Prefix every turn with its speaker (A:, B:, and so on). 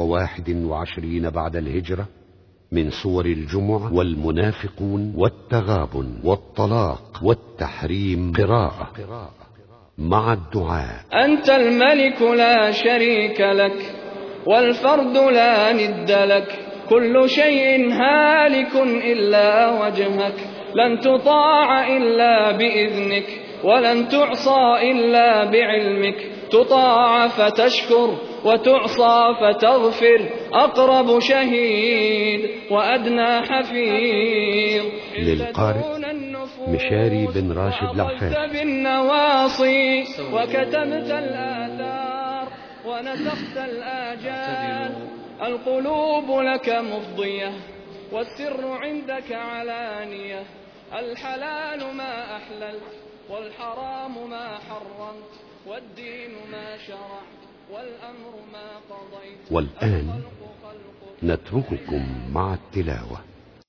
A: وواحد وعشرين بعد الهجرة من سور الجمعة والمنافقون والتغابن والطلاق والتحريم قراءة مع الدعاء.
B: أنت الملك لا شريك لك والفرد لا ند لك كل شيء هالك إلا وجهك لن تطاع إلا بإذنك ولن تعصى إلا بعلمك. تطاع فتشكر وتعصى فتغفر. أقرب شهيد وأدنى حفيظ.
A: للقارئ مشاري بن راشد العفاف
B: بالنواصي وكتبت الآثار ونسخت الآجال. القلوب لك مفضية والسر عندك علانية. الحلال ما أحللت والحرام ما حرمت والدين ما شرعت والأمر ما قضيت.
A: والآن نترككم مع التلاوة.